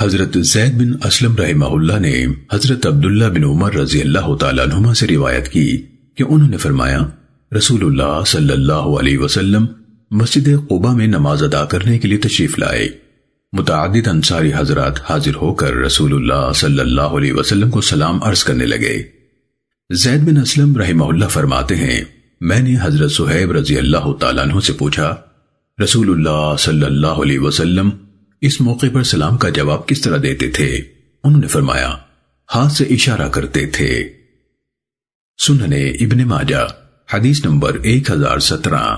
حضرت زید بن اسلم رحمہ اللہ نے حضرت عبداللہ بن عمر رضی اللہ تعالیٰ عنہما سے روایت کی کہ انہوں نے فرمایا، رسول اللہ صلی اللہ علیہ وسلم مسجد قبا میں نماز ادا کرنے کے لیے تشریف لائے۔ متعدد انصاری حضرات حاضر ہو کر رسول اللہ صلی اللہ علیہ وسلم کو سلام عرض کرنے لگے۔ زید بن اسلم رحمہ اللہ فرماتے ہیں، میں نے حضرت صحیب رضی اللہ تعالیٰ عنہ سے پوچھا، رسول اللہ صلی اللہ علیہ وسلم اس موقع پر سلام کا جواب کس طرح دیتے تھے؟ انہوں نے فرمایا، ہاتھ سے اشارہ کرتے تھے۔ سننے ابن ماجہ، حدیث نمبر ایک ہزار سترہ۔